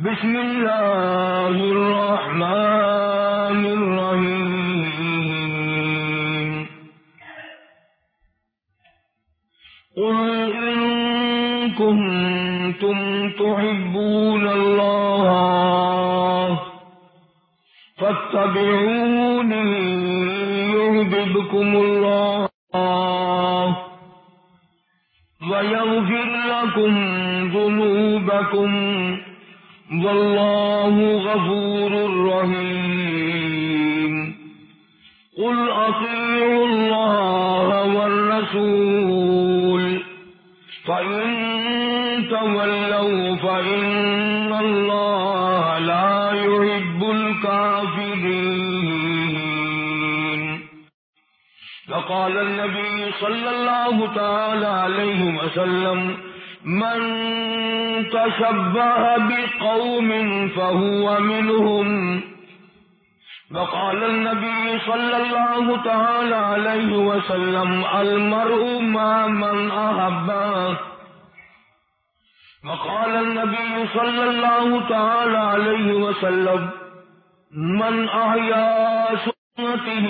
بسم الله الرحمن الرحيم. قل إن كنتم تحبون الله فاتبعوني يهببكم الله ويغفر لكم ذنوبكم. والله غفور رحيم. قل أطيعوا الله والرسول. فإن تولوا فإن الله لا يحب الكافرين. وقال النبي صلى الله تعالى عليه وسلم من تشبه بقوم فهو منهم. وقال النبي صلى الله تعالى عليه وسلم المرء مع من أحبه وقال النبي صلى الله تعالى عليه وسلم من أحيا سنته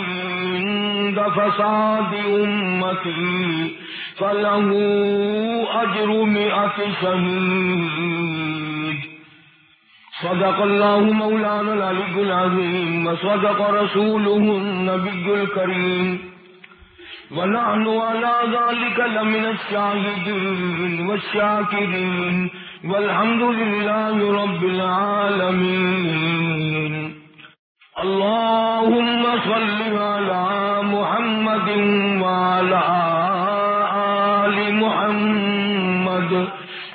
عند فساد أمتي. فله أجر مئة شهيد. صدق الله مولانا العلي العظيم وصدق رسوله النبي الكريم. ونحن على ذلك لمن الشاهدين والشاكرين. والحمد لله رب العالمين. اللهم صل على محمد وعلى آل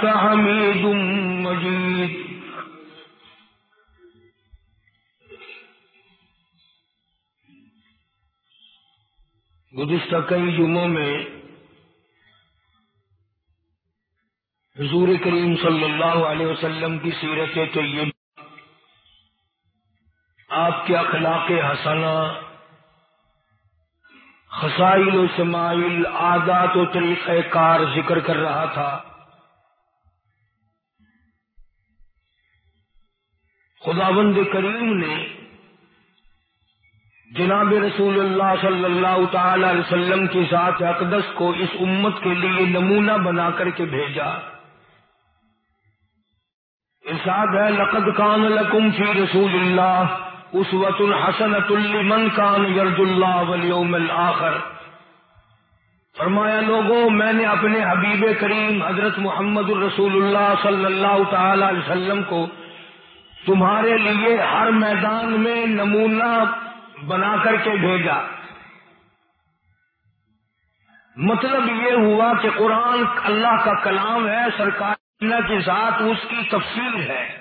حميد مجيد. گزشتہ کئی جمعوں میں حضور کریم صلی اللہ علیہ وسلم کی سیرت طیب، آپ کے اخلاق حسنہ، خسائل و شمائل، عادات و طریقہ کار ذکر کر رہا تھا۔ خداوند کریم نے جناب رسول اللہ صلی اللہ تعالی علیہ وسلم کی ذات اقدس کو اس امت کے لیے نمونہ بنا کر کے بھیجا۔ ارشاد ہے، لقد کان لکم فی رسول اللہ اسوت الحسنت لمن کان یرج اللہ والیوم الاخر۔ فرمایا لوگوں میں نے اپنے حبیب کریم حضرت محمد الرسول اللہ صلی اللہ تعالی علیہ وسلم کو تمہارے لیے ہر میدان میں نمونہ بنا کر کے بھیجا۔ مطلب یہ ہوا کہ قرآن اللہ کا کلام ہے، سرکار کی ذات اس کی تفصیل ہے۔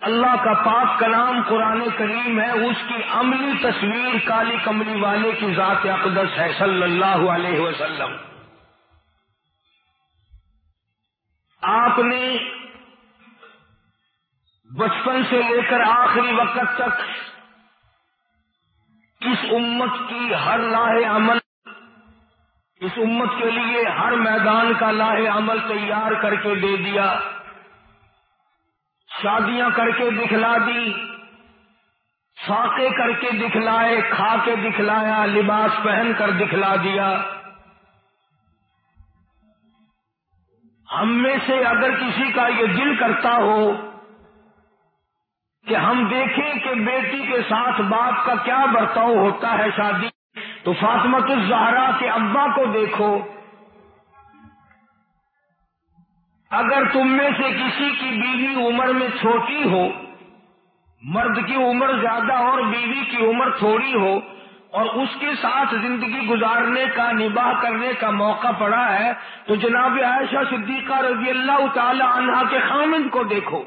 اللہ کا پاک کلام قرآن کریم ہے، اس کی عملی تصویر کالی کملی والے کی ذات اقدس ہے، صلی اللہ علیہ وسلم۔ آپ نے بچپن سے لے کر آخری وقت تک اس امت کی ہر لاہ عمل، اس امت کے لیے ہر میدان کا لاہ عمل تیار کر کے دے دیا، شادیاں کر کے دکھلا دی فاقے کر کے دکھلائے، کھا کے دکھلایا، لباس پہن کر دکھلا دیا۔ ہم میں سے اگر کسی کا یہ دل کرتا ہو کہ ہم دیکھیں کہ بیٹی کے ساتھ باپ کا کیا برتاؤ ہوتا ہے شادی، تو فاطمت الزہرا کے ابا کو دیکھو۔ اگر تم میں سے کسی کی بیوی عمر میں چھوٹی ہو، مرد کی عمر زیادہ اور بیوی کی عمر تھوڑی ہو اور اس کے ساتھ زندگی گزارنے کا، نباہ کرنے کا موقع پڑا ہے، تو جناب عائشہ صدیقہ رضی اللہ تعالی عنہا کے خامند کو دیکھو۔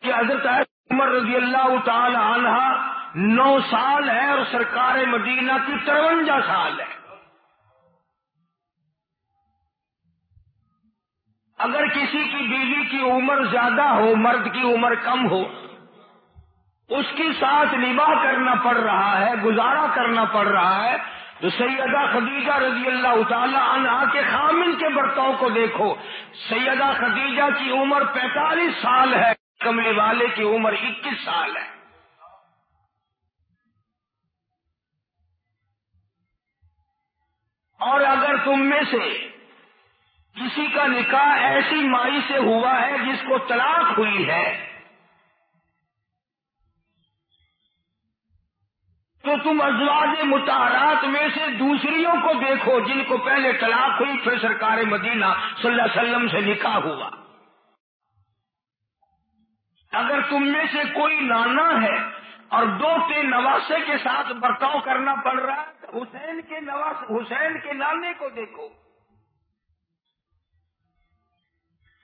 کہ حضرت عمر رضی اللہ تعالی عنہ نو سال ہے اور سرکار مدینہ کی ترونجا سال ہے۔ اگر کسی کی بیوی کی عمر زیادہ ہو، مرد کی عمر کم ہو اس کے ساتھ نباہ کرنا پڑ رہا ہے، گزارا کرنا پڑ رہا ہے۔ تو سیدہ خدیجہ رضی اللہ تعالی عنہ کے خامن کے برتاؤ کو دیکھو۔ سیدہ خدیجہ کی عمر پینتالیس سال ہے، کملے والے کی عمر اکیس سال ہے۔ اور اگر تم میں سے کسی کا نکاح ایسی مائی سے ہوا ہے جس کو طلاق ہوئی ہے تو تم ازواج متحرات میں سے دوسریوں کو دیکھو جن کو پہلے طلاق ہوئی، پھر سرکار مدینہ صلی اللہ علیہ وسلم سے نکاح ہوا۔ اگر تم میں سے کوئی نانا ہے اور دو کے نواسے کے ساتھ برتاؤ کرنا پڑ رہا ہے حسین کے نواس، حسین کے نانے کو دیکھو۔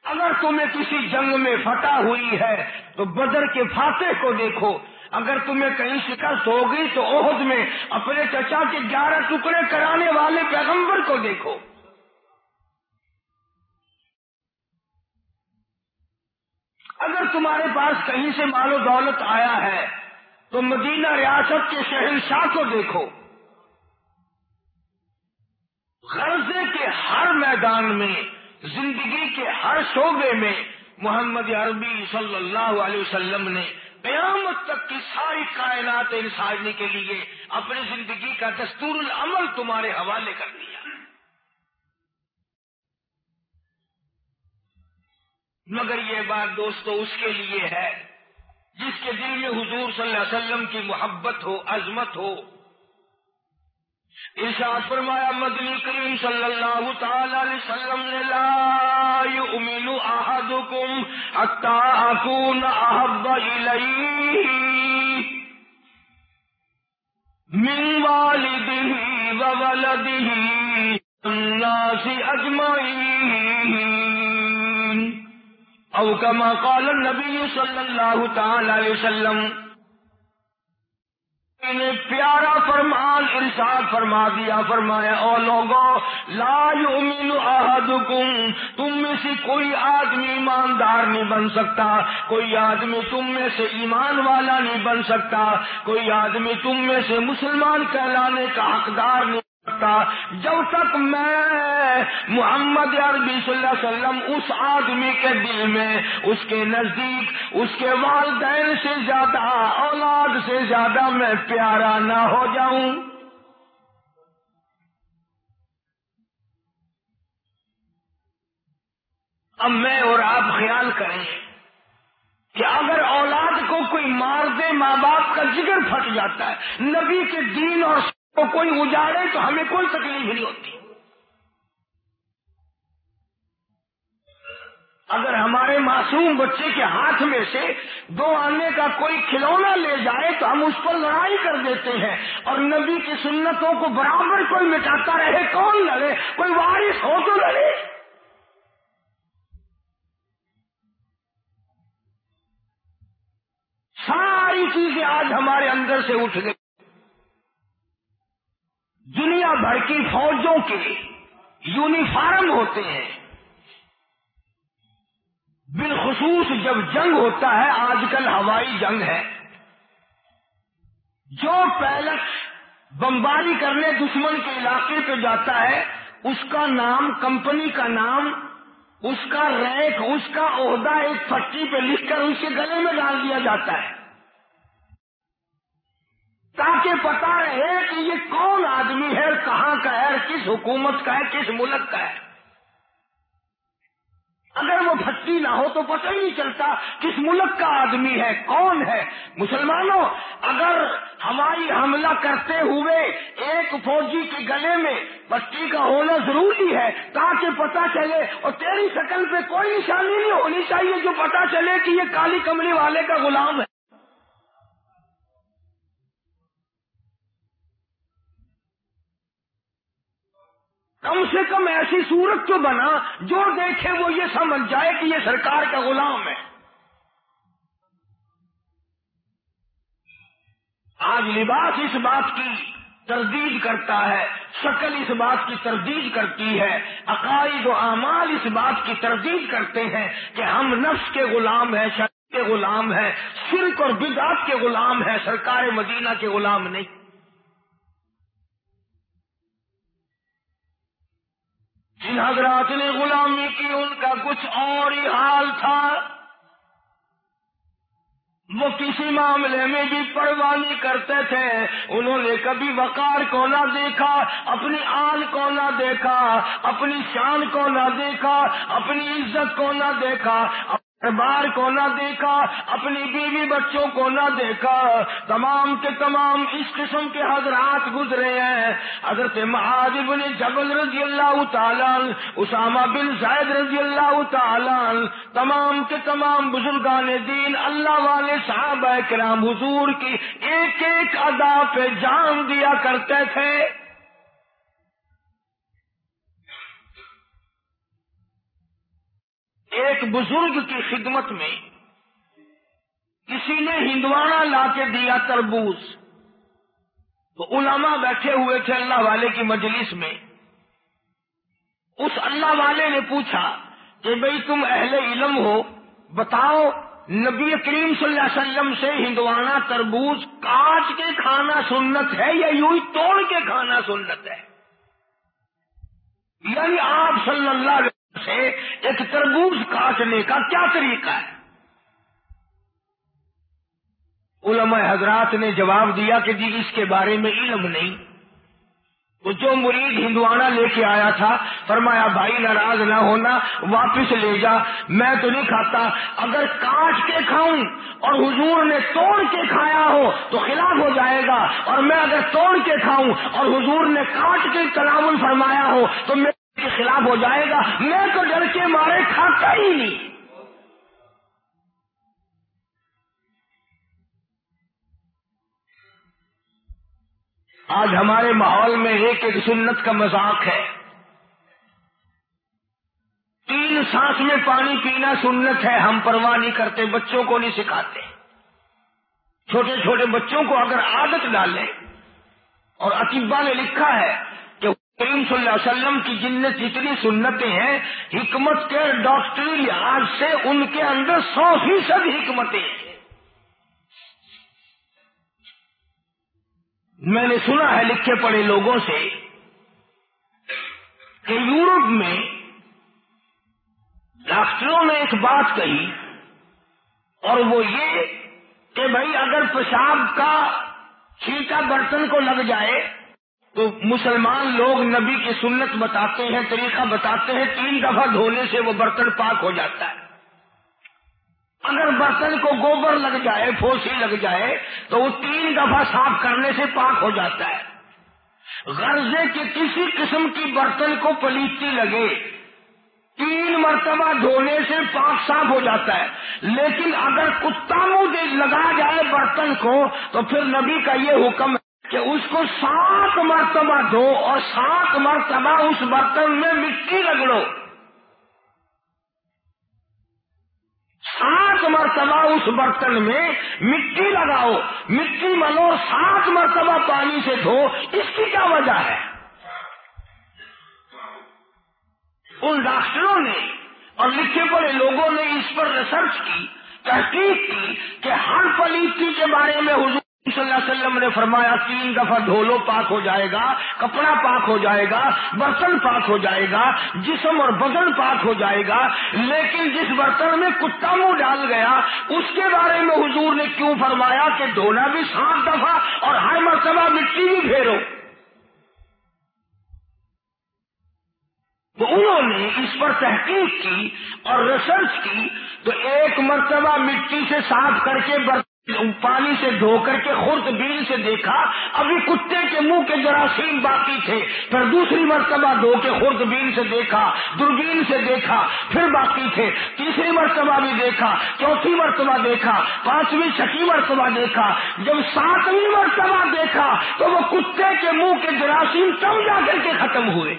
اگر تمہیں کسی جنگ میں فتح ہوئی ہے، تو بدر کے فاتح کو دیکھو۔ اگر تمہیں کہیں شکست ہو گئی تو عہد میں اپنے چچا کے گیارہ ٹکڑے کرانے والے پیغمبر کو دیکھو۔ اگر تمہارے پاس کہیں سے مال و دولت آیا ہے تو مدینہ ریاست کے شہنشاہ کو دیکھو۔ غرضے کے ہر میدان میں، زندگی کے ہر شعبے میں محمد عربی صلی اللہ علیہ وسلم نے قیامت تک کی ساری کائنات انسانی کے لیے اپنی زندگی کا دستور العمل تمہارے حوالے کر دیا۔ مگر یہ بات دوستو اس کے لیے ہے جس کے دل میں حضور صلی اللہ علیہ وسلم کی محبت ہو، عظمت ہو۔ ارشاد فرمایا، مدنی کریم صلی اللہ تعالی علیہ وسلم نے لا یؤمن حتى حتی اکون احب الیہ من والده وولده الناس اجمعین او كما قال النبي صلى الله تعالى علیہ وسلم نے پیارا فرمان ارشاد فرما دیا، فرمایا او لوگوں لا یؤمن احدکم، تم میں سے کوئی آدمی ایماندار نہیں بن سکتا، کوئی آدمی تم میں سے ایمان والا نہیں بن سکتا، کوئی آدمی تم میں سے مسلمان کہلانے کا حقدار نہیں جب تک میں محمد عربی صلی اللہ علیہ وسلم اس آدمی کے دل میں، اس کے نزدیک، اس کے والدین سے زیادہ، اولاد سے زیادہ میں پیارا نہ ہو جاؤں۔ اب میں اور آپ خیال کریں کہ اگر اولاد کو کوئی مار دے، ماں باپ کا جگر پھٹ جاتا ہے، نبی کے دین اور تو کوئی اجاڑے تو ہمیں کوئی تکلیف نہیں ہوتی۔ اگر ہمارے معصوم بچے کے ہاتھ میں سے دو آنے کا کوئی کھلونا لے جائے تو ہم اس پر لڑائی کر دیتے ہیں اور نبی کی سنتوں کو برابر کوئی مٹاتا رہے، کون لڑے؟ کوئی وارث ہو تو لڑے۔ ساری چیزیں آج ہمارے اندر سے اٹھ گئی۔ دنیا بھر کی فوجوں کے یونیفارم ہوتے ہیں۔ بالخصوص جب جنگ ہوتا ہے، آج کل ہوائی جنگ ہے۔ جو پیلٹ بمباری کرنے دشمن کے علاقے پہ جاتا ہے، اس کا نام، کمپنی کا نام، اس کا ریک، اس کا عہدہ ایک پٹی پہ لکھ کر اس کے گلے میں ڈال دیا جاتا ہے۔ تاکہ پتا رہے کہ یہ کون آدمی ہے، کہاں کا ہے، کس حکومت کا ہے، کس ملک کا ہے۔ اگر وہ بھٹی نہ ہو تو پتہ ہی نہیں چلتا کس ملک کا آدمی ہے، کون ہے۔ مسلمانوں، اگر ہماری حملہ کرتے ہوئے ایک فوجی کے گلے میں پٹی کا ہونا ضروری ہے تاکہ پتہ چلے، اور تیری شکل پہ کوئی نشانی نہیں ہونی چاہیے جو پتہ چلے کہ یہ کالی کملی والے کا غلام ہے۔ کم سے کم ایسی صورت تو بنا جو دیکھے وہ یہ سمجھ جائے کہ یہ سرکار کا غلام ہے۔ آج لباس اس بات کی تردید کرتا ہے، شکل اس بات کی تردید کرتی ہے، عقائد و اعمال اس بات کی تردید کرتے ہیں کہ ہم نفس کے غلام ہیں شک کے غلام ہیں، شرک اور بدعات کے غلام ہیں، سرکار مدینہ کے غلام نہیں۔ جن حضرات نے غلامی کی، ان کا کچھ اور ہی حال تھا۔ وہ کسی معاملے میں بھی پروانی کرتے تھے۔ انہوں نے کبھی وقار کو نہ دیکھا، اپنی آن کو نہ دیکھا، اپنی شان کو نہ دیکھا، اپنی عزت کو نہ دیکھا۔ بار کو نہ دیکھا، اپنی بیوی بچوں کو نہ دیکھا۔ تمام کے تمام اس قسم کے حضرات گزرے ہیں۔ حضرت بن جبل رضی اللہ تعالیٰ، اسامہ بن زید رضی اللہ تعالیٰ، تمام کے تمام بزرگان دین، اللہ والے صحابہ کرام حضور کی ایک ایک ادا پہ جان دیا کرتے تھے۔ ایک بزرگ کی خدمت میں کسی نے ہندوانا لا کے دیا تربوز۔ تو علماء بیٹھے ہوئے تھے اللہ والے کی مجلس میں۔ اس اللہ والے نے پوچھا کہ بھئی تم اہل علم ہو، بتاؤ نبی کریم صلی اللہ علیہ وسلم سے ہندوانا تربوز کاٹ کے کھانا سنت ہے یا یوں ہی توڑ کے کھانا سنت ہے؟ یعنی آپ صلی اللہ علیہ سے ایک تربوز کاٹنے کا کیا طریقہ ہے؟ علماء حضرات نے جواب دیا کہ جی اس کے بارے میں علم نہیں۔ تو جو مرید ہندوانا لے کے آیا تھا، فرمایا، بھائی، ناراض نہ ہونا، واپس لے جا۔ میں تو نہیں کھاتا۔ اگر کاٹ کے کھاؤں اور حضور نے توڑ کے کھایا ہو، تو خلاف ہو جائے گا۔ اور میں اگر توڑ کے کھاؤں اور حضور نے کاٹ کے تلامن فرمایا ہو، تو میں کے خلاف ہو جائے گا، میں تو ڈر کے مارے کھاتا ہی نہیں۔ آج ہمارے ماحول میں ایک ایک سنت کا مذاق ہے۔ تین سانس میں پانی پینا سنت ہے، ہم پرواہ نہیں کرتے، بچوں کو نہیں سکھاتے۔ چھوٹے چھوٹے بچوں کو اگر عادت ڈالیں، اور اطبا نے لکھا ہے کریم صلی اللہ علیہ وسلم کی جن جتنی سنتیں ہیں، حکمت کے ڈاکٹری لحاظ سے ان کے اندر سو فیصد حکمتیں ہیں۔ میں نے سنا ہے لکھے پڑے لوگوں سے کہ یورپ میں ڈاکٹروں نے ایک بات کہی اور وہ یہ کہ بھائی اگر پیشاب کا چھینکا برتن کو لگ جائے تو مسلمان لوگ نبی کی سنت بتاتے ہیں، طریقہ بتاتے ہیں، تین دفعہ دھونے سے وہ برتن پاک ہو جاتا ہے۔ اگر برتن کو گوبر لگ جائے، پھوسی لگ جائے، تو وہ تین دفعہ صاف کرنے سے پاک ہو جاتا ہے۔ غرضے کے کسی قسم کی برتن کو پلیتی لگے، تین مرتبہ دھونے سے پاک صاف ہو جاتا ہے۔ لیکن اگر کتا منہ لگا جائے برتن کو، تو پھر نبی کا یہ حکم کہ اس کو سات مرتبہ دھو اور سات مرتبہ اس برتن میں مٹی رگڑو۔ سات مرتبہ اس برتن میں مٹی لگاؤ، مٹی ملو سات مرتبہ پانی سے دھو، اس کی کیا وجہ ہے؟ ان ڈاکٹروں نے اور لکھے پڑے لوگوں نے اس پر ریسرچ کی، تحقیق کی کہ ہر پلیتی کے بارے میں حضور صلی اللہ علیہ وسلم نے فرمایا تین دفعہ دھولو پاک ہو جائے گا، کپڑا پاک ہو جائے گا، برتن پاک ہو جائے گا، جسم اور بدن پاک ہو جائے گا، لیکن جس برتن میں کتا منہ ڈال گیا، اس کے بارے میں حضور نے کیوں فرمایا کہ دھونا بھی سات دفعہ اور ہر مرتبہ مٹی بھی پھیرو؟ تو انہوں نے اس پر تحقیق کی اور ریسرچ کی تو ایک مرتبہ مٹی سے صاف کر کے برتن پانی سے دھو کر کے خرد بیل سے دیکھا، ابھی کتے کے منہ کے جراثیم باقی تھے، پھر دوسری مرتبہ دھو کے خرد بیل سے دیکھا، دوربین سے دیکھا، پھر باقی تھے، تیسری مرتبہ بھی دیکھا، چوتھی مرتبہ دیکھا، پانچویں، چھٹی مرتبہ دیکھا، جب ساتویں مرتبہ دیکھا تو وہ کتے کے منہ کے جراثیم تب جا کر کے ختم ہوئے۔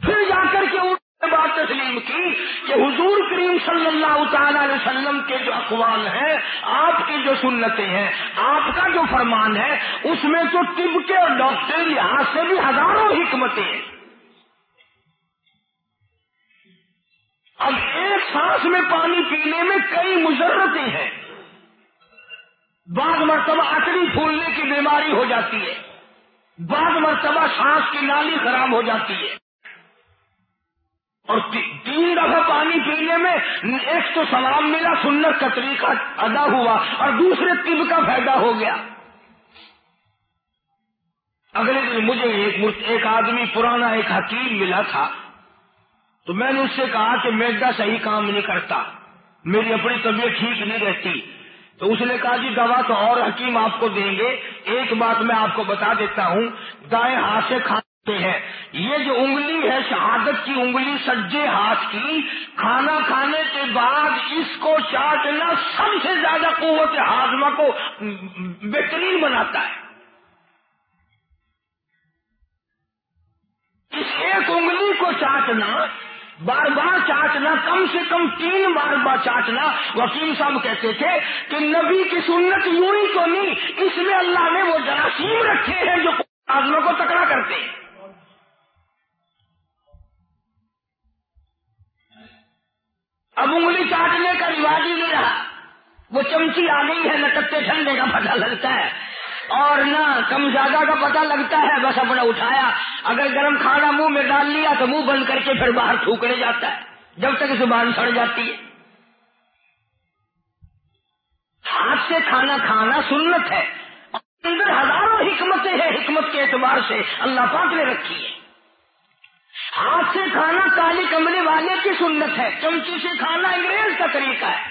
پھر جا کر کے بات تسلیم کی کہ حضور کریم صلی اللہ تعالی علیہ وسلم کے جو اقوال ہیں، آپ کی جو سنتیں ہیں، آپ کا جو فرمان ہے، اس میں تو طب کے اور ڈاکٹر لحاظ سے بھی ہزاروں حکمتیں ہیں۔ اب ایک سانس میں پانی پینے میں کئی مجرتیں ہیں۔ بعض مرتبہ اکڑی پھولنے کی بیماری ہو جاتی ہے۔ بعض مرتبہ سانس کی نالی خراب ہو جاتی ہے۔ اور تین دفعہ پانی پینے میں ایک تو سلام ملا، سنت کا طریقہ ادا ہوا اور دوسرے طب کا فائدہ ہو گیا۔ اگلے دن مجھے ایک ایک آدمی پرانا ایک حکیم ملا تھا۔ تو میں نے اس سے کہا کہ میدا صحیح کام نہیں کرتا، میری اپنی طبیعت ٹھیک نہیں رہتی۔ تو اس نے کہا جی دوا تو اور حکیم آپ کو دیں گے۔ ایک بات میں آپ کو بتا دیتا ہوں، دائیں ہاتھ سے کھانا ہیں۔ یہ جو انگلی ہے، شہادت کی انگلی سجے ہاتھ کی، کھانا کھانے کے بعد اس کو چاٹنا سب سے زیادہ قوت ہاضمہ کو بہترین بناتا ہے۔ اس ایک انگلی کو چاٹنا، بار بار چاٹنا، کم سے کم تین بار بار چاٹنا، وکیل صاحب کہتے تھے کہ نبی کی سنت یوں ہی تو نہیں، اس میں اللہ نے وہ جراثیم رکھے ہیں جو آزموں کو تکڑا کرتے ہیں۔ اب انگلی چاٹنے کا رواج ہی نہیں رہا۔ وہ چمچی آ گئی ہے نہ کتے ٹھنڈے کا پتہ لگتا ہے۔ اور نہ کم زیادہ کا پتہ لگتا ہے، بس اپنا اٹھایا۔ اگر گرم کھانا منہ میں ڈال لیا تو منہ بند کر کے پھر باہر تھوکنے جاتا ہے۔ جب تک زبان سڑ جاتی ہے۔ ہاتھ سے کھانا کھانا سنت ہے۔ اندر ہزاروں حکمتیں ہیں، حکمت کے اعتبار سے اللہ پاک نے رکھی ہے ہاتھ سے کھانا کالی کمرے والے کی سنت ہے۔ چمچی سے کھانا انگریز کا طریقہ ہے۔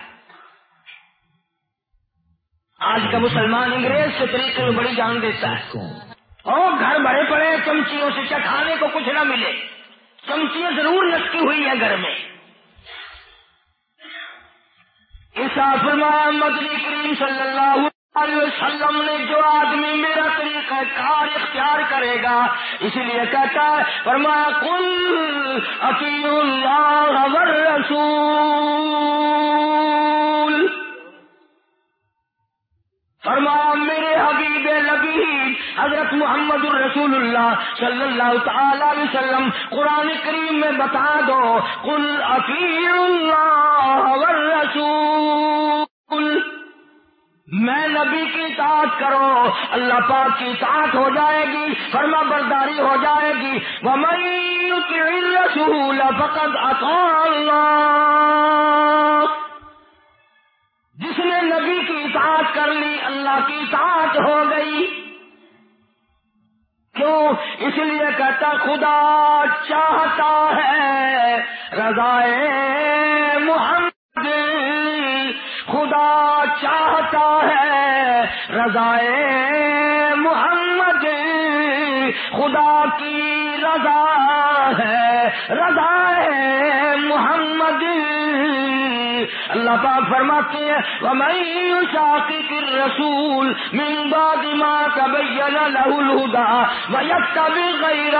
آج کا مسلمان انگریز کے طریقے میں بڑی جان دیتا ہے۔ اور گھر بڑے پڑے چمچیوں سے کیا کھانے کو کچھ نہ ملے۔ چمچیاں ضرور لٹکی ہوئی ہیں گھر میں۔ مدنی کریم صلی اللہ علیہ وسلم نے جو آدمی میرا طریقہ کار اختیار کرے گا، اس لیے کہتا ہے فرما کل عقی اللہ رسول فرما میرے حبیب نبی، حضرت محمد الرسول اللہ صلی اللہ تعالی علیہ وسلم، قرآن کریم میں بتا دو کل عقی اللہ رسول میں نبی کی اطاعت کرو، اللہ پاک کی اطاعت ہو جائے گی، فرما برداری ہو جائے گی۔ وہ رسول فقط اللہ جس نے نبی کی اطاعت کر لی، اللہ کی اطاعت ہو گئی۔ کیوں؟ اس لیے کہتا، خدا چاہتا ہے رضائے محمد۔ چاہتا ہے۔ رضائے محمد، خدا کی رضا ہے۔ رضا محمد۔ اللہ پاک فرماتے ہیں میں شاقی کی رسول ممبا دما کبھی لہو لہدا میں کبھی غیر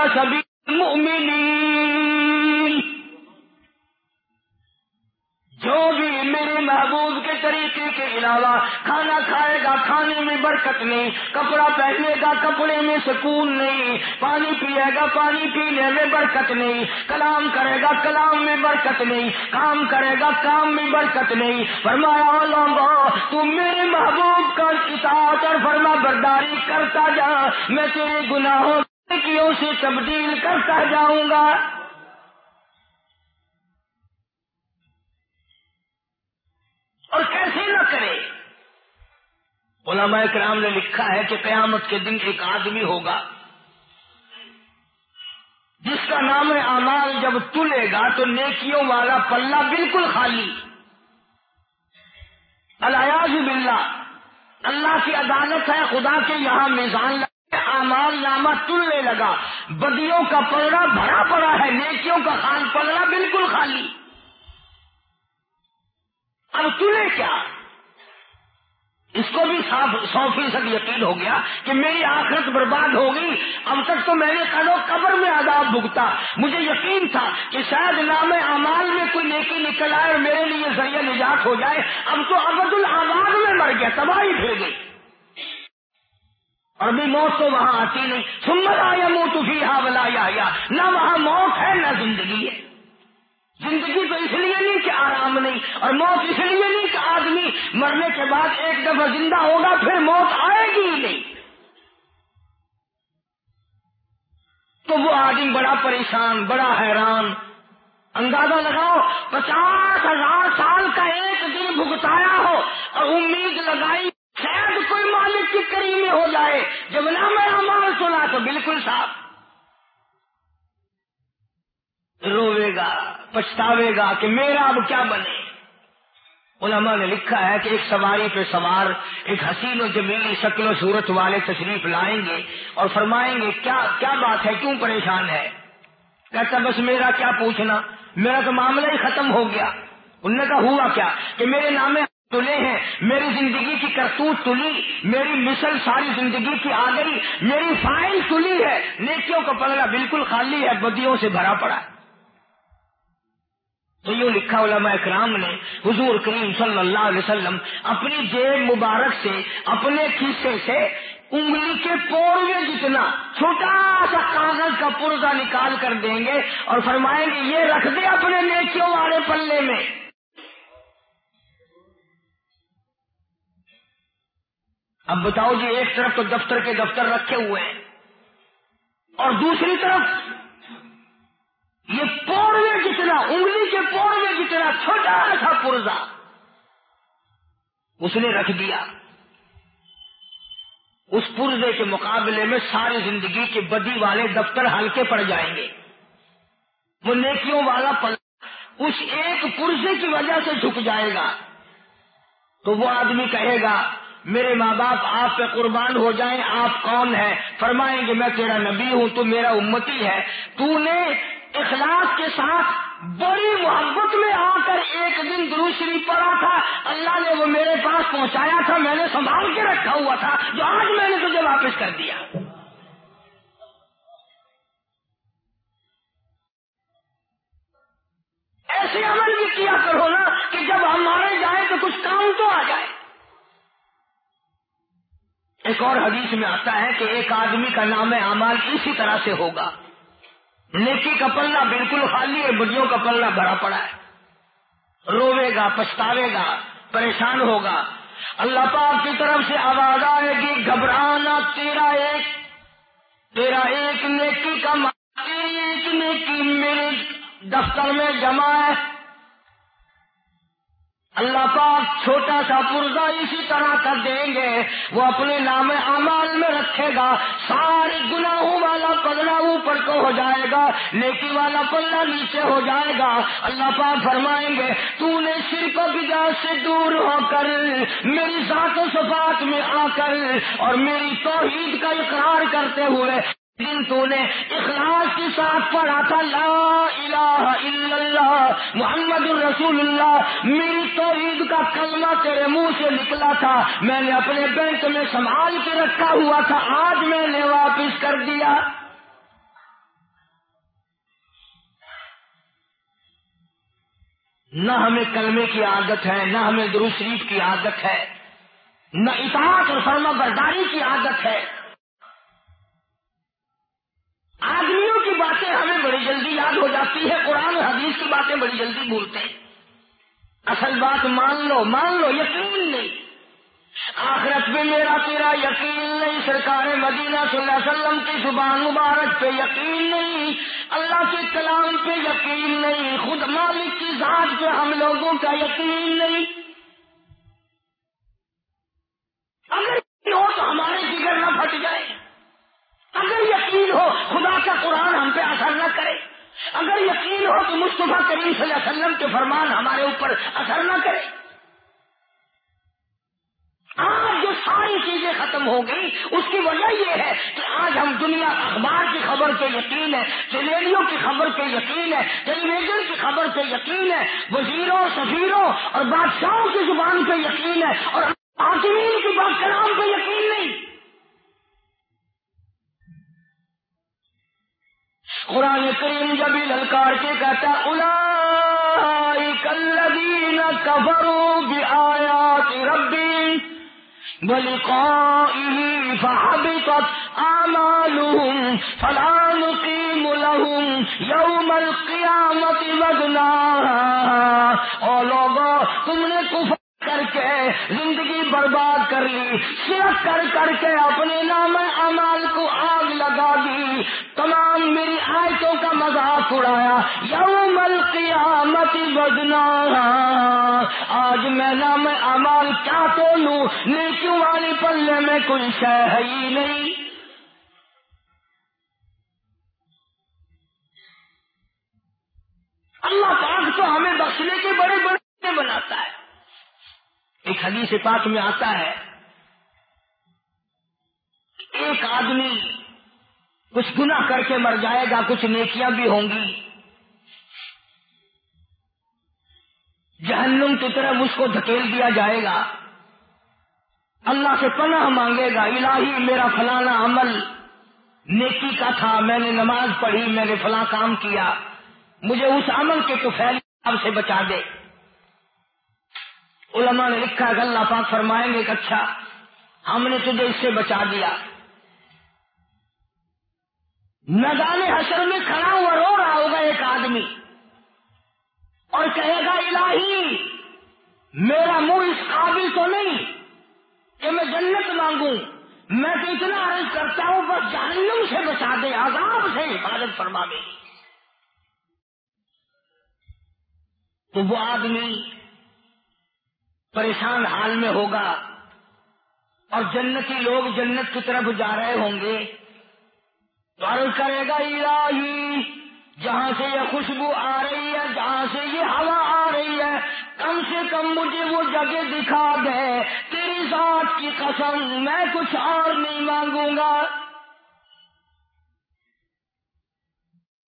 طریقے کے علاوہ کھانا کھائے گا، کھانے میں برکت نہیں، کپڑا پہنے گا، کپڑے میں سکون نہیں، پانی پیے گا، پانی پینے میں برکت نہیں، کلام کرے گا، کلام میں برکت نہیں، کام کرے گا، کام میں برکت نہیں۔ فرمایا لوگوں تم میرے محبوب کا اطاعت اور فرما برداری کرتا جا، میں تیرے گناہوں سے تبدیل کرتا جاؤں گا۔ علماء کرام نے لکھا ہے کہ قیامت کے دن ایک آدمی ہوگا جس کا نام امال جب تلے گا تو نیکیوں والا پلہ بالکل خالی۔ الیاز باللہ۔ اللہ کی عدالت ہے، خدا کے یہاں میزان امال نامہ تلنے لگا۔ بدیوں کا پلڑا بھرا پڑا ہے، نیکیوں کا خان پلڑا بالکل خالی۔ اب تلے کیا؟ اس کو بھی سو فیصد یقین ہو گیا کہ میری آخرت برباد ہوگی۔ اب تک تو میں نے کہو قبر میں عذاب بھگتا۔ مجھے یقین تھا کہ شاید نام امال میں کوئی نیکی نکل آئے اور میرے لیے ذریعہ نجات ہو جائے۔ اب تو ابد العباد میں مر گیا، تباہی پھر گئی۔ اور بھی موت تو وہاں آتی نہیں۔ سمت آیا منہ تو ہا بلا یا نہ وہاں موت ہے، نہ زندگی ہے۔ زندگی تو اس لیے نہیں کہ آرام نہیں اور موت اس لیے نہیں کہ آدمی مرنے کے بعد ایک دفعہ زندہ ہوگا، پھر موت آئے گی ہی نہیں۔ تو وہ آدمی بڑا پریشان، بڑا حیران۔ اندازہ لگاؤ، پچاس ہزار سال کا ایک دن بھگتایا ہو اور امید لگائی، شاید کوئی مالک کی کری میں ہو جائے۔ جب نہ میں امال سنا تو بالکل صاف۔ روے گا، پچھتاوے گا کہ میرا اب کیا بنے؟ علماء نے لکھا ہے کہ ایک سواری پہ سوار، ایک حسین و جمیلی شکل و صورت والے تشریف لائیں گے اور فرمائیں گے، کیا کیا بات ہے؟ کیوں پریشان ہے؟ کہتا بس میرا کیا پوچھنا؟ میرا تو معاملہ ہی ختم ہو گیا۔ ان نے کہا، ہوا کیا؟ کہ میرے نام تلے ہیں، میری زندگی کی کرتوت تلی، میری مثل ساری زندگی کی آ گئی میری فائل تلی ہے، نیکیوں کا پلڑا بالکل خالی ہے، بدیوں سے بھرا پڑا ہے۔ تو یوں لکھا علماء اکرام نے، حضور کریم صلی اللہ علیہ وسلم اپنی جیب مبارک سے اپنے کھیسے سے انگلی کے پوروے جتنا چھوٹا سا کاغذ کا پرزا نکال کر دیں گے اور فرمائیں گے، یہ رکھ دے اپنے نیکیوں والے پلے میں۔ اب بتاؤ جی ایک طرف تو دفتر کے دفتر رکھے ہوئے ہیں اور دوسری طرف یہ پوڑے جتنا انگلی کے پوڑے جتنا چھوٹا سا پرزا اس نے رکھ دیا۔ اس پرزے کے مقابلے میں ساری زندگی کے بدی والے دفتر ہلکے پڑ جائیں گے۔ وہ نیکیوں والا پل اس ایک پرزے کی وجہ سے جھک جائے گا۔ تو وہ آدمی کہے گا، میرے ماں باپ، آپ پہ قربان ہو جائیں، آپ کون ہیں؟ فرمائیں گے، میں تیرا نبی ہوں، تو میرا امتی ہے۔ تو نے اخلاص کے ساتھ بڑی محبت میں آ کر ایک دن دروشری پڑا تھا۔ اللہ نے وہ میرے پاس پہنچایا تھا، میں نے سنبھال کے رکھا ہوا تھا، جو آج میں نے تجھے واپس کر دیا۔ ایسے عمل بھی کیا کرو نا کہ جب ہم مارے جائیں تو کچھ کام تو آ جائے۔ ایک اور حدیث میں آتا ہے کہ ایک آدمی کا نام اعمال اسی طرح سے ہوگا۔ نیکی کا پلہ بالکل خالی ہے، بڑیوں کا پلہ بھرا پڑا ہے۔ روے گا، پچھتاوے گا، پریشان ہوگا۔ اللہ پاک کی طرف سے آواز آئے گی، گھبرانا تیرا ایک تیرا ایک نیکی کا ایک نیکی میرے دفتر میں جمع ہے۔ اللہ پاک چھوٹا سا پرزا اسی طرح کر دیں گے۔ وہ اپنے نام امال میں رکھے گا۔ سارے گناہوں والا پلڑا اوپر کو ہو جائے گا۔ نیکی والا پلڑا نیچے ہو جائے گا۔ اللہ پاک فرمائیں گے، تو نے صرف بجا سے دور ہو کر میری ذات و صفات میں آ کر اور میری توحید کا اقرار کرتے ہوئے تو نے اخلاص کے ساتھ پڑھا تھا، لا الہ الا اللہ، محمد الرسول اللہ۔ میری توحید کا کلمہ تیرے منہ سے نکلا تھا۔ میں نے اپنے بینک میں سنبھال کے رکھا ہوا تھا، آج میں نے واپس کر دیا۔ نہ ہمیں کلمے کی عادت ہے، نہ ہمیں شریف کی عادت ہے، نہ اطاعت اور فرما برداری کی عادت ہے۔ بڑی جلدی بھولتے ہیں۔ اصل بات مان لو مان لو، یقین نہیں۔ آخرت میں میرا تیرا یقین نہیں، سرکار مدینہ صلی اللہ علیہ وسلم کی زبان مبارک پہ یقین نہیں، اللہ کے کلام پہ یقین نہیں، خود مالک کی ذات پہ ہم لوگوں کا یقین نہیں۔ یقین ہے ریڈیو کی خبر پہ یقین ہے ٹیلی ویژن کی خبر پہ یقین ہے، وزیروں، سفیروں اور بادشاہوں کی زبان پہ یقین ہے اور آسمین کی بات کلام پہ یقین نہیں۔ قرآن کریم جبھی للکار کے کہتا الا کلین کبروں بھی آیا ربی بلقائه فحبطت آمالهم فلا نقيم لهم يوم القيامة وزنا اور لوگوں تم نے کفر کر کے زندگی برباد کر لی شرک کر کر کے اپنے نام امال کو آگ لگا دی۔ تمام میری آیتوں کا مذاق اڑایا۔ یوم القیامت بدنا۔ آج میں نام امال کیا تو لوں نیکیوں والی پلے میں کوئی شہ ہے ہی نہیں۔ اللہ پاک تو ہمیں بخشنے کے بڑے بڑے بناتا ہے۔ ایک حدیث پاک میں آتا ہے ایک آدمی کچھ گنا کر کے مر جائے گا، کچھ نیکیاں بھی ہوں گی۔ جہنم کی طرف اس کو دھکیل دیا جائے گا۔ اللہ سے پناہ مانگے گا، الہی میرا فلانا عمل نیکی کا تھا، میں نے نماز پڑھی، میں نے فلاں کام کیا، مجھے اس عمل کے تو پھیل سے بچا دے۔ علماء نے لکھا ہے اللہ پاک فرمائیں گے کہ اچھا ہم نے تجھے اس سے بچا دیا۔ نظام حشر میں کھڑا ہوا رو رہا ہوگا ایک آدمی۔ اور کہے گا، الہی، میرا منہ اس قابل تو نہیں کہ میں جنت مانگوں۔ میں تو اتنا عرض کرتا ہوں، بس جہنم سے بچا دے، عذاب سے حفاظت فرما دے۔ تو وہ آدمی پریشان حال میں ہوگا اور جنتی لوگ جنت کی طرف جا رہے ہوں گے۔ تو عرض کرے گا، الہی، جہاں سے یہ خوشبو آ رہی ہے، جہاں سے یہ ہوا آ رہی ہے، کم سے کم مجھے وہ جگہ دکھا دے۔ تیری ذات کی قسم میں کچھ اور نہیں مانگوں گا۔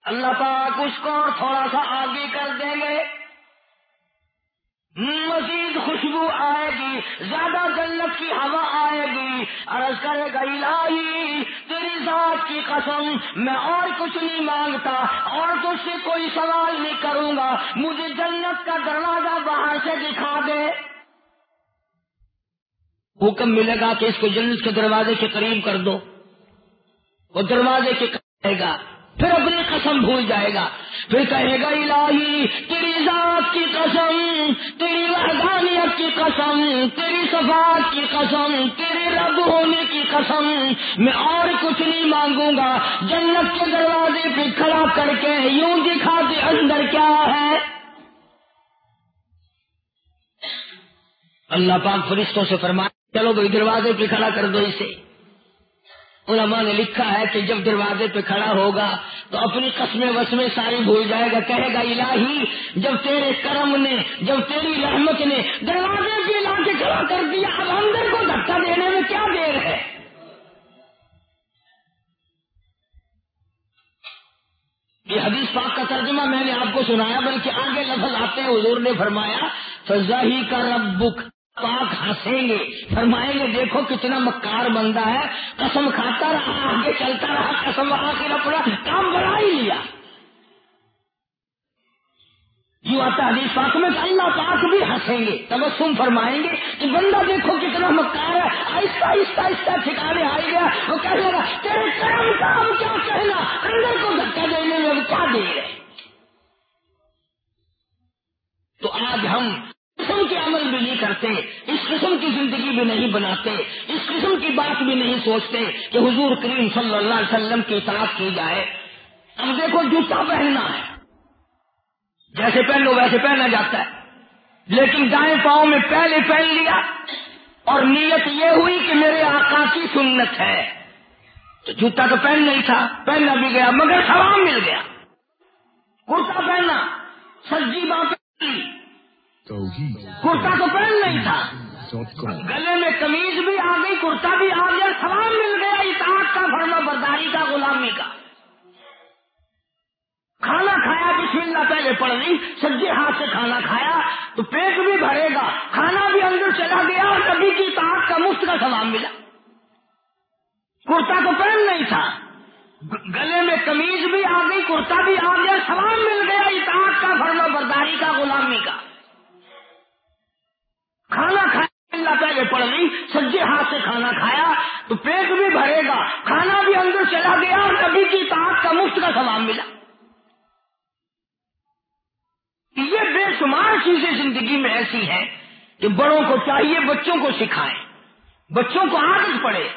اللہ پاک اس کو اور تھوڑا سا آگے کر دیں گے۔ مزید خوشبو آئے گی، زیادہ جنت کی ہوا آئے گی۔ عرض کرے گا، الہی، تیری ذات کی قسم، میں اور کچھ نہیں مانگتا، اور تجھ سے کوئی سوال نہیں کروں گا۔ مجھے جنت کا دروازہ باہر سے دکھا دے۔ حکم ملے گا کہ اس کو جنت کے دروازے کے قریب کر دو۔ وہ دروازے کے کرے گا۔ پھر اپنی قسم بھول جائے گا۔ پھر کہے گا، الہی، تیری ذات کی قسم، تیری وحدانیت کی قسم، تیری صفات کی قسم تیری رب ہونے کی قسم۔ میں اور کچھ نہیں مانگوں گا۔ جنت کے دروازے پہ کھڑا کر کے یوں دکھا دے اندر کیا ہے۔ اللہ پاک فرشتوں سے فرما چلو بھائی، دروازے پہ کھڑا کر دو اسے۔ علماء نے لکھا ہے کہ جب دروازے پہ کھڑا ہوگا تو اپنی قسمیں وسمیں ساری بھول جائے گا، کہے گا، الہی، جب تیرے کرم نے، جب تیری رحمت نے دروازے پہ لا کے کھڑا کر دیا، اب اندر کو دھکا دینے میں کیا دیر ہے؟ یہ حدیث پاک کا ترجمہ میں نے آپ کو سنایا، بلکہ آگے لفظ آتے ہیں حضور نے فرمایا فضاہی کا رب بک پاک ہنسیں گے۔ فرمائیں گے، دیکھو کتنا مکار بندہ ہے۔ قسم کھاتا رہا، آگے چلتا رہا، قسم آخر اپنا کام بڑھا ہی لیا۔ یوں آتا حدیث پاک میں اللہ پاک بھی ہنسیں گے۔ تبسم فرمائیں گے کہ بندہ دیکھو کتنا مکار ہے۔ آہستہ آہستہ آہستہ ٹھکانے آئے گا۔ وہ کہنے لگا، تیرے کرم کا ہم کیا کہنا؟ اندر کو دھکا دینے میں کیا دے رہے تو آج ہم قسم کے عمل بھی نہیں کرتے، اس قسم کی زندگی بھی نہیں بناتے، اس قسم کی بات بھی نہیں سوچتے کہ حضور کریم صلی اللہ علیہ وسلم کی اطاعت کی جائے۔ اب دیکھو جوتا پہننا ہے۔ جیسے پہن لو ویسے پہنا جاتا ہے۔ لیکن دائیں پاؤں میں پہلے پہن لیا اور نیت یہ ہوئی کہ میرے آقا کی سنت ہے۔ تو جوتا تو پہن نہیں تھا پہننا بھی گیا، مگر سوام مل گیا۔ کرتا پہننا سبزی بات کرتا تو پہن نہیں تھا۔ گلے میں کمیز بھی آ گئی کرتا بھی آ گیا سوام مل گیا اطاعت کا فرما برداری کا غلامی کا۔ کھانا کھایا بسم اللہ پہلے پڑ رہی سبزی ہاتھ سے کھانا کھایا تو پیٹ بھی بھرے گا کھانا بھی اندر چلا گیا اور کبھی کی طاقت کا مفت کا سلام ملا۔ کرتا تو پہن نہیں تھا۔ گلے میں کمیز بھی آ گئی کرتا بھی آ گیا سلام مل گیا اطاعت کا فرما برداری کا غلامی کا۔ کھانا کھایا اللہ پہلے پڑ رہی سبزی ہاتھ سے کھانا کھایا، تو پیٹ بھی بھرے گا، کھانا بھی اندر چلا گیا، اور کبھی کی طاقت کا مفت کا سلام ملا۔ یہ بے شمار چیزیں زندگی میں ایسی ہیں کہ بڑوں کو چاہیے، بچوں کو سکھائیں بچوں کو عادت پڑے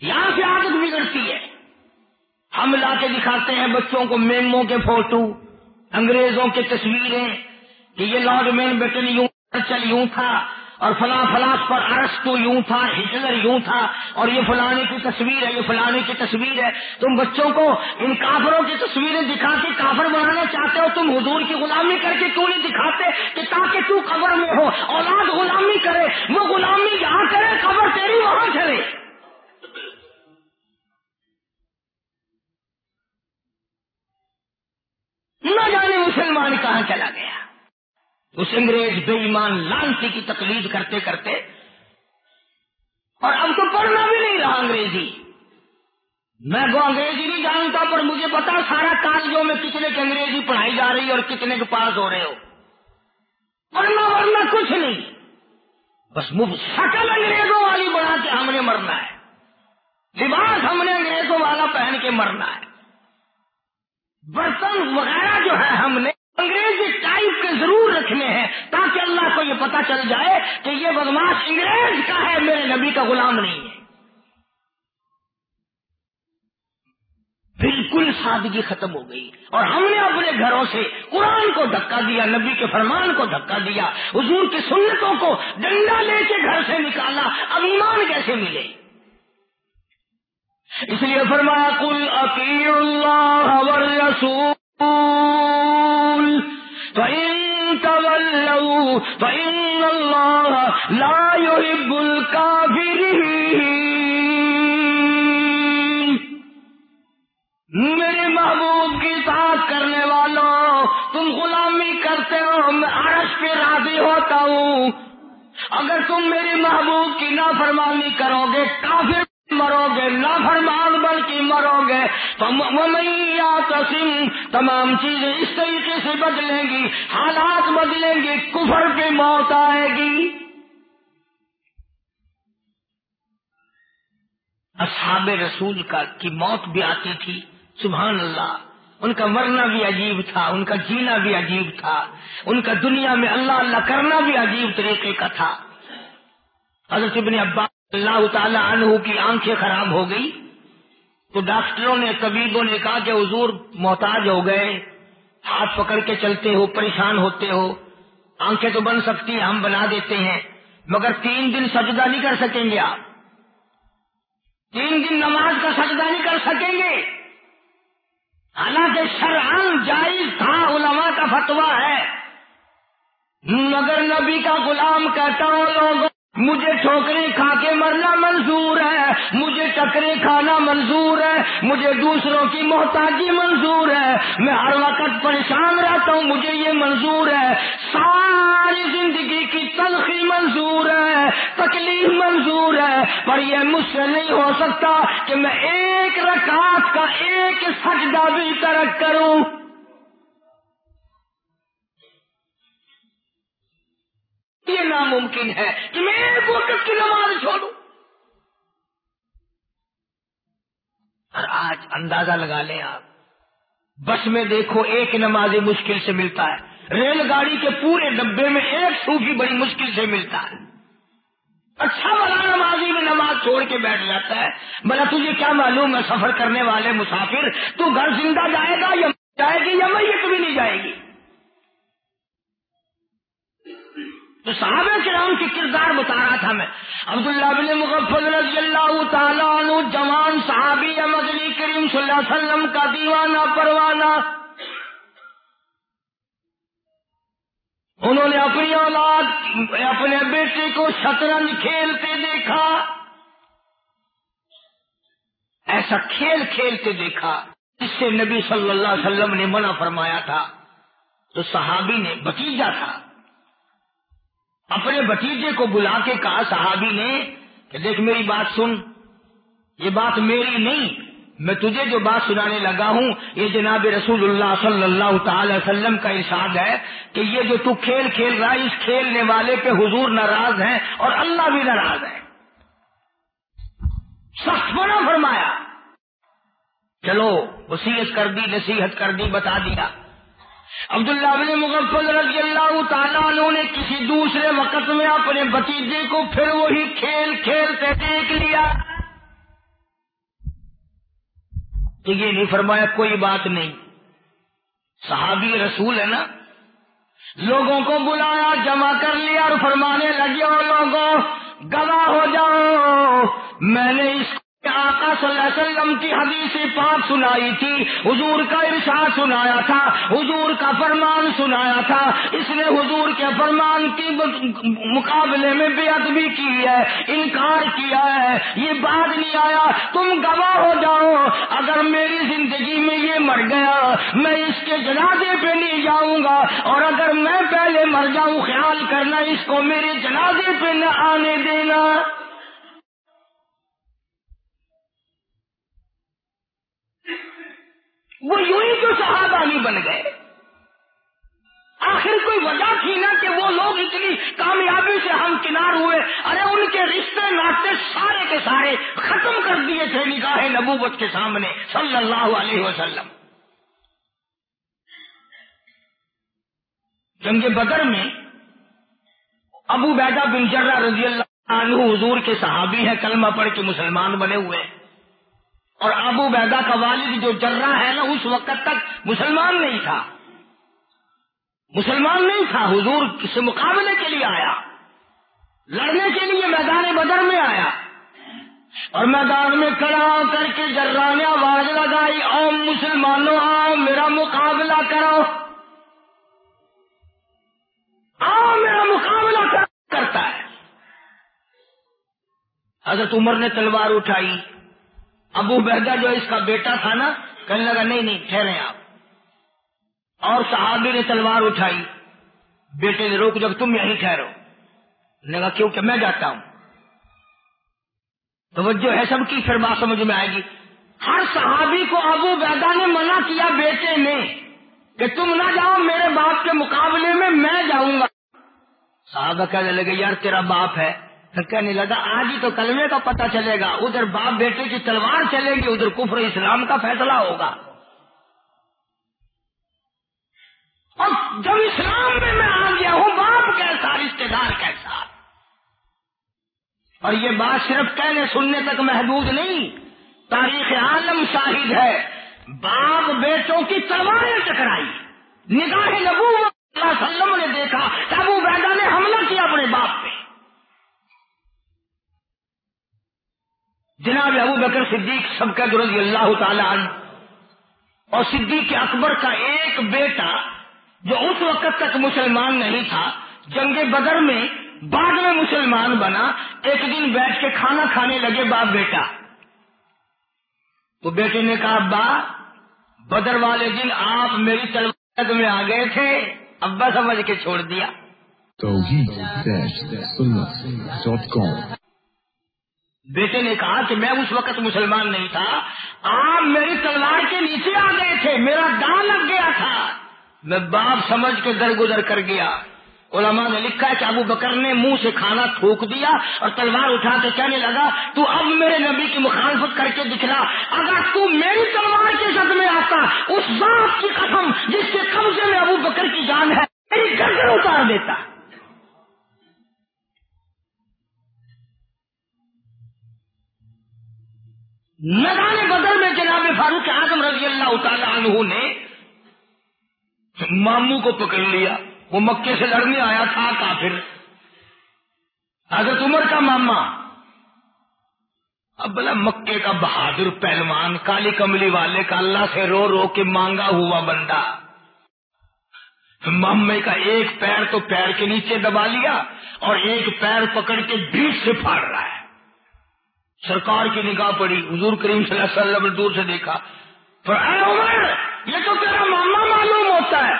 یہاں سے عادت بگڑتی ہے۔ ہم لا کے دکھاتے ہیں بچوں کو میموں کے فوٹو، انگریزوں کے تصویریں کہ یہ لارڈ مین بیٹن یوں چل یوں تھا اور فلاں فلاں پر ارس تو یوں تھا، ہٹلر یوں تھا اور یہ فلانے کی تصویر ہے، یہ فلانے کی تصویر ہے۔ تم بچوں کو ان کافروں کی تصویریں دکھا کے کافر بنانا چاہتے ہو تم حضور کی غلامی کر کے کیوں نہیں دکھاتے؟ کہ تاکہ تو قبر میں ہو، اولاد غلامی کرے، وہ غلامی یہاں کرے، قبر تیری وہاں چلے۔ اس انگریز بے ایمان لانسی کی تقلید کرتے کرتے اور اب تو پڑھنا بھی نہیں رہا انگریزی۔ میں وہ انگریزی نہیں جانتا، پر مجھے پتا سارا کالجوں میں کتنے کی انگریزی پڑھائی جا رہی ہے اور کتنے کے پاس ہو رہے ہو۔ پڑھنا ورنہ کچھ نہیں۔ بس شکل انگریزوں والی بنا کے ہم نے مرنا ہے۔ لباس ہم نے انگریزوں والا پہن کے مرنا ہے۔ برتن وغیرہ جو ہے ہم نے انگریزی ٹائپ کے ضرور رکھنے ہیں تاکہ اللہ کو یہ پتا چل جائے کہ یہ بدماش انگریز کا ہے، میرے نبی کا غلام نہیں ہے۔ بالکل سادگی ختم ہو گئی۔ اور ہم نے اپنے گھروں سے قرآن کو دھکا دیا، نبی کے فرمان کو دھکا دیا، حضور کی سنتوں کو ڈنڈا لے کے گھر سے نکالا، اب ایمان کیسے ملے؟ اس لیے فرمایا کل عقی اللہ لا يحب الكافرين۔ میرے محبوب کی ساتھ کرنے والوں، تم غلامی کرتے ہو، میں عرش پہ راضی ہوتا ہوں۔ اگر تم میرے محبوب کی نافرمانی کرو گے، کافر مرو گے نہ فرمان کی مرو گے۔ تو تسیم تمام چیزیں اس طریقے سے بدلیں گی، حالات بدلیں گی کفر پہ موت آئے گی۔ اصحاب رسول کا کی موت بھی آتی تھی، سبحان اللہ۔ ان کا مرنا بھی عجیب تھا، ان کا جینا بھی عجیب تھا۔ ان کا دنیا میں اللہ اللہ کرنا بھی عجیب طریقے کا تھا۔ حضرت ابن ابا اللہ تعالی عنہ کی آنکھیں خراب ہو گئی تو ڈاکٹروں نے طبیبوں نے کہا کہ حضور محتاج ہو گئے، ہاتھ پکڑ کے چلتے ہو، پریشان ہوتے ہو، آنکھیں تو بن سکتی ہیں، ہم بنا دیتے ہیں، مگر تین دن سجدہ نہیں کر سکیں گے آپ۔ تین دن نماز کا سجدہ نہیں کر سکیں گے۔ حالانکہ شرعن جائز تھا، علماء کا فتوا ہے۔ مگر نبی کا غلام کہتا ہوں، لوگوں مجھے ٹھوکریں کھا کے مرنا منظور ہے، مجھے ٹکرے کھانا منظور ہے، مجھے دوسروں کی محتاجی منظور ہے۔ میں ہر وقت پریشان رہتا ہوں، مجھے یہ منظور ہے۔ ساری زندگی کی تلخی منظور ہے، تکلیف منظور ہے۔ پر یہ مجھ سے نہیں ہو سکتا کہ میں ایک رکعت کا ایک سجدہ بھی ترک کروں۔ یہ ناممکن ہے کہ میں ایک وقت کی نماز چھوڑوں۔ اور آج اندازہ لگا لیں آپ۔ بس میں دیکھو ایک نماز مشکل سے ملتا ہے۔ ریل گاڑی کے پورے ڈبے میں ایک صوفی بڑی مشکل سے ملتا ہے۔ اچھا بلا نمازی میں نماز چھوڑ کے بیٹھ جاتا ہے۔ بلا تجھے کیا معلوم ہے سفر کرنے والے مسافر تو گھر زندہ جائے گا یا جائے گی یا میت بھی نہیں جائے گی؟ تو صحابہ کرام کے کردار بتا رہا تھا میں عبداللہ بن مغفل رضی اللہ تعالیٰ عنہ جوان صحابی مدنی کریم صلی اللہ علیہ وسلم کا دیوانہ پروانہ۔ انہوں نے اپنی اولاد، اپنے بیٹے کو شطرنج کھیلتے دیکھا۔ ایسا کھیل کھیلتے دیکھا جس سے نبی صلی اللہ علیہ وسلم نے منع فرمایا تھا۔ تو صحابی نے بتیجا تھا۔ اپنے بتیجے کو بلا کے کہا صحابی نے کہ دیکھ میری بات سن، یہ بات میری نہیں، میں تجھے جو بات سنانے لگا ہوں، یہ جناب رسول اللہ صلی اللہ تعالی وسلم کا ارشاد ہے کہ یہ جو تو کھیل کھیل رہا ہے، اس کھیلنے والے پہ حضور ناراض ہیں اور اللہ بھی ناراض ہے۔ سخت منع فرمایا۔ چلو وسیعت کر دی، نصیحت کر دی، بتا دیا۔ عبداللہ بن مغفل رضی اللہ تعالیٰ عنہ نے کسی دوسرے وقت میں اپنے بتیجے کو پھر وہی کھیل کھیلتے دیکھ لیا۔ تو یہ نہیں فرمایا کوئی بات نہیں۔ صحابی رسول ہے نا؟ لوگوں کو بلایا، جمع کر لیا اور فرمانے لگے اور لوگوں، گواہ ہو جاؤ، میں نے اس آقا صلی اللہ علیہ وسلم کی حدیث پاک سنائی تھی۔ حضور کا ارشاد سنایا تھا۔ حضور کا فرمان سنایا تھا۔ اس نے حضور کے فرمان کی مقابلے میں بیعت بھی کی ہے، انکار کیا ہے۔ یہ بات نہیں آیا۔ تم گواہ ہو جاؤ۔ اگر میری زندگی میں یہ مر گیا، میں اس کے جنازے پہ نہیں جاؤں گا۔ اور اگر میں پہلے مر جاؤں، خیال کرنا، اس کو میرے جنازے پہ نہ آنے دینا۔ وہ یوں ہی تو صحابہ نہیں بن گئے۔ آخر کوئی وجہ تھی نا کہ وہ لوگ اتنی کامیابی سے ہم کنار ہوئے۔ ارے ان کے رشتے ناطے سارے کے سارے ختم کر دیے تھے نگاہ نبوت کے سامنے، صلی اللہ علیہ وسلم۔ جنگ بدر میں ابو بیدا بن جرہ رضی اللہ عنہ حضور کے صحابی ہیں، کلمہ پڑھ کے مسلمان بنے ہوئے۔ ہیں اور ابو بیدا کا والد جو جرہ ہے نا، اس وقت تک مسلمان نہیں تھا۔ مسلمان نہیں تھا، حضور سے مقابلے کے لیے آیا۔ لڑنے کے لیے میدان بدر میں آیا۔ اور میدان میں کڑا کر کے جرا نے آواز لگائی او مسلمانوں، آؤ، میرا مقابلہ کرو۔ آؤ، میرا مقابلہ کرتا ہے۔ حضرت عمر نے تلوار اٹھائی۔ ابو بہدا جو اس کا بیٹا تھا نا، کہنے لگا، نہیں نہیں، ٹھہرے آپ۔ اور صحابی نے تلوار اٹھائی۔ بیٹے نے روک جب تم یہیں ٹھہرو۔ لگا کیونکہ میں جاتا ہوں۔ توجہ ہے سب کی، پھر بات سمجھ میں آئے گی۔ ہر صحابی کو ابو بیدا نے منع کیا بیٹے نے کہ تم نہ جاؤ، میرے باپ کے مقابلے میں میں جاؤں گا۔ صحابہ کہنے لگے، یار، تیرا باپ ہے۔ کہنے لگا، آج ہی تو کلمے کا پتہ چلے گا، ادھر باپ بیٹے کی تلوار چلے گی، ادھر کفر اسلام کا فیصلہ ہوگا۔ اور جب اسلام میں میں آ گیا ہوں، باپ کیسا رشتے دار کیسا؟ اور یہ بات صرف کہنے سننے تک محدود نہیں، تاریخ عالم شاہد ہے، باپ بیٹوں کی تلواریں ٹکرائی نگاہ نبو اللہ وسلم نے دیکھا، ابو بیدا نے حملہ کیا اپنے باپ پہ۔ جناب ابو بکر صدیق سب کا رضی اللہ تعالی عنہ۔ اور صدیق اکبر کا ایک بیٹا جو اس وقت تک مسلمان نہیں تھا، جنگ بدر میں بعد میں مسلمان بنا، ایک دن بیٹھ کے کھانا کھانے لگے باپ بیٹا۔ تو بیٹے نے کہا، ابا، بدر والے دن آپ میری تلوار میں آ گئے تھے، ابا سمجھ کے چھوڑ دیا۔ بیٹے نے کہا کہ میں اس وقت مسلمان نہیں تھا۔ آپ میری تلوار کے نیچے آ گئے تھے، میرا دان لگ گیا تھا۔ میں باپ سمجھ کے در گزر کر گیا۔ علماء نے لکھا ہے کہ ابو بکر نے منہ سے کھانا تھوک دیا اور تلوار اٹھا کے کہنے لگا، تو اب میرے نبی کی مخالفت کر کے دکھلا۔ اگر تو میری تلوار کے سد میں آتا، اس ذات کی قسم جس کے قبضے میں ابو بکر کی جان ہے، میری گردن اتار دیتا۔ میدان بدل میں جناب فاروق اعظم رضی اللہ تعالی عنہ نے ماموں کو پکڑ لیا۔ وہ مکے سے لڑنے آیا تھا کافر۔ حضرت عمر کا ماما۔ اب بلا مکے کا بہادر پہلوان کالی کملی والے کا اللہ سے رو رو کے مانگا ہوا بندہ۔ مامے کا ایک پیر تو پیر کے نیچے دبا لیا اور ایک پیر پکڑ کے بیچ سے پھاڑ رہا ہے۔ سرکار کی نگاہ پڑی، حضور کریم صلی اللہ علیہ وسلم نے دور سے دیکھا۔ پر اے عمر، یہ تو تیرا ماما معلوم ہوتا ہے۔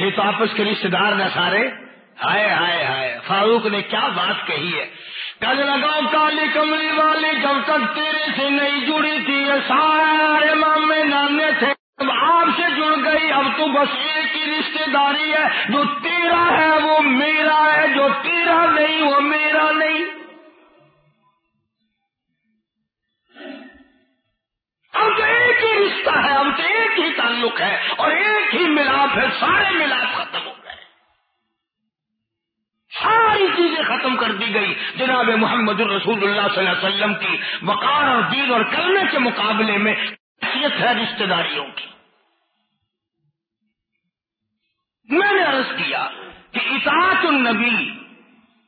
یہ تو آپس کے رشتے دار نہ سارے، ہائے ہائے ہائے، فاروق نے کیا بات کہی ہے؟ کل لگاؤ کالی کملی والی، جب تک تیرے سے نہیں جڑی تھی یہ سارے مامے نانے تھے۔ اب آپ سے جڑ گئی، اب تو بس ایک ہی رشتے داری ہے۔ جو تیرا ہے، وہ میرا ہے، جو تیرا نہیں، وہ میرا نہیں۔ اب تو ایک ہی رشتہ ہے اب تو ایک ہی تعلق ہے اور ایک ہی ملاپ ہے، سارے ملاپ ختم ہو گئے۔ ساری چیزیں ختم کر دی گئی۔ جناب محمد الرسول اللہ صلی اللہ علیہ وسلم کی وقار اور دین اور کلمے کے مقابلے میں حیثیت ہے رشتے داریوں کی۔ میں نے عرض کیا کہ اطاعت النبی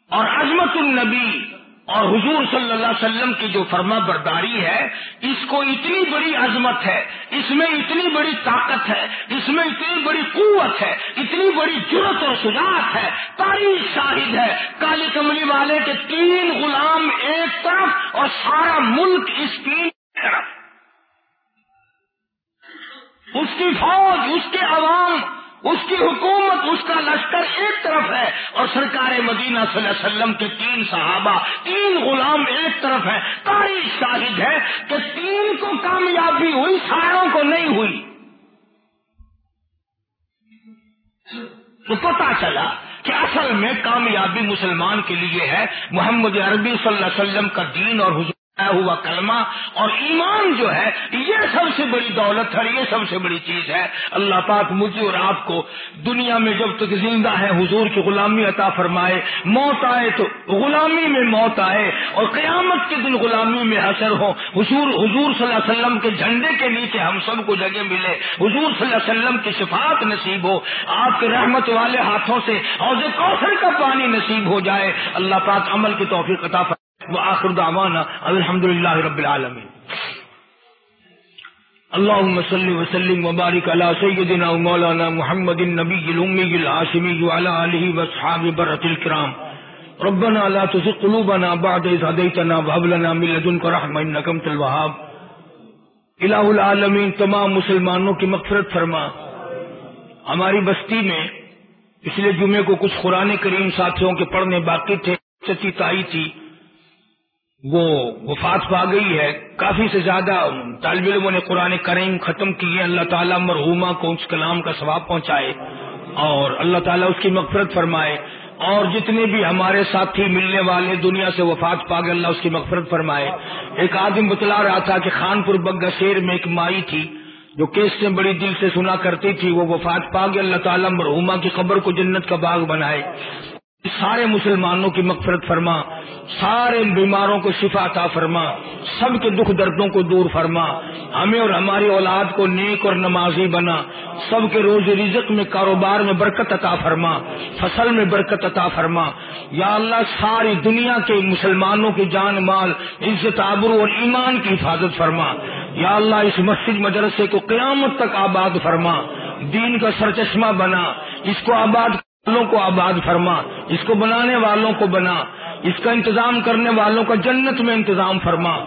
اور عظمت النبی اور حضور صلی اللہ علیہ وسلم کی جو فرما برداری ہے، اس کو اتنی بڑی عظمت ہے، اس میں اتنی بڑی طاقت ہے، اس میں اتنی بڑی قوت ہے، اتنی بڑی جرت اور شجاعت ہے، تاریخ شاہد ہے۔ کالی کملی والے کے تین غلام ایک طرف اور سارا ملک اس تین طرف۔ اس کی فوج، اس کے عوام اس کی حکومت، اس کا لشکر ایک طرف ہے اور سرکار مدینہ صلی اللہ علیہ وسلم کے تین صحابہ، تین غلام ایک طرف ہے تاریخ شاہد ہے کہ تین کو کامیابی ہوئی ساروں کو نہیں ہوئی۔ تو پتا چلا کہ اصل میں کامیابی مسلمان کے لیے ہے۔ محمد عربی صلی اللہ علیہ وسلم کا دین اور حضور ہوا کلمہ اور ایمان جو ہے، یہ سب سے بڑی دولت ہے، یہ سب سے بڑی چیز ہے۔ اللہ پاک مجھے اور آپ کو دنیا میں جب تک زندہ ہے، حضور کی غلامی عطا فرمائے۔ موت آئے تو غلامی میں موت آئے اور قیامت کے دن غلامی میں حسر ہو حضور حضور صلی اللہ علیہ وسلم کے جھنڈے کے نیچے ہم سب کو جگہ ملے۔ حضور صلی اللہ علیہ وسلم کی شفاعت نصیب ہو۔ آپ کے رحمت والے ہاتھوں سے حوض کوثر کا پانی نصیب ہو جائے۔ اللہ پاک عمل کی توفیق عطا فرمائے۔ وآخر دعوانا الحمد لله رب العالمين اللهم صل وسلم وبارك على سيدنا ومولانا محمد النبي الأمي العاشمي وعلى آله واصحابه برة الكرام ربنا لا تزغ قلوبنا بعد إذ هديتنا وهب لنا من لدنك رحمة إنك أنت الوهاب الہ العالمین، تمام مسلمانوں کی مغفرت فرما۔ ہماری بستی میں پچھلے جمعے کو کچھ قرآن کریم ساتھیوں کے پڑھنے باقی تھے چچی تائی تھی۔ وہ وفات پا گئی ہے، کافی سے زیادہ طالب علموں نے قرآن کریم ختم کیے اللہ تعالیٰ مرحوما کو اس کلام کا ثواب پہنچائے اور اللہ تعالیٰ اس کی مغفرت فرمائے۔ اور جتنے بھی ہمارے ساتھی ملنے والے دنیا سے وفات پا گئے، اللہ اس کی مغفرت فرمائے۔ ایک آدمی بتلا رہا تھا کہ خان پور بگا شیر میں ایک مائی تھی، جو کیس سے بڑی دل سے سنا کرتی تھی، وہ وفات پا گئے۔ اللہ تعالیٰ مرحوما کی قبر کو جنت کا باغ بنائے۔ سارے مسلمانوں کی مغفرت فرما، سارے بیماروں کو شفا عطا فرما، سب کے دکھ دردوں کو دور فرما۔ ہمیں اور ہماری اولاد کو نیک اور نمازی بنا۔ سب کے روز رزق میں کاروبار میں برکت عطا فرما۔ فصل میں برکت عطا فرما۔ یا اللہ، ساری دنیا کے مسلمانوں کی جان، مال، عزت، آبرو اور ایمان کی حفاظت فرما۔ یا اللہ، اس مسجد، مدرسے کو قیامت تک آباد فرما۔ دین کا سرچشمہ بنا۔ اس کو آباد والوں کو آباد فرما، اس کو بنانے والوں کو بنا، اس کا انتظام کرنے والوں کا جنت میں انتظام فرما۔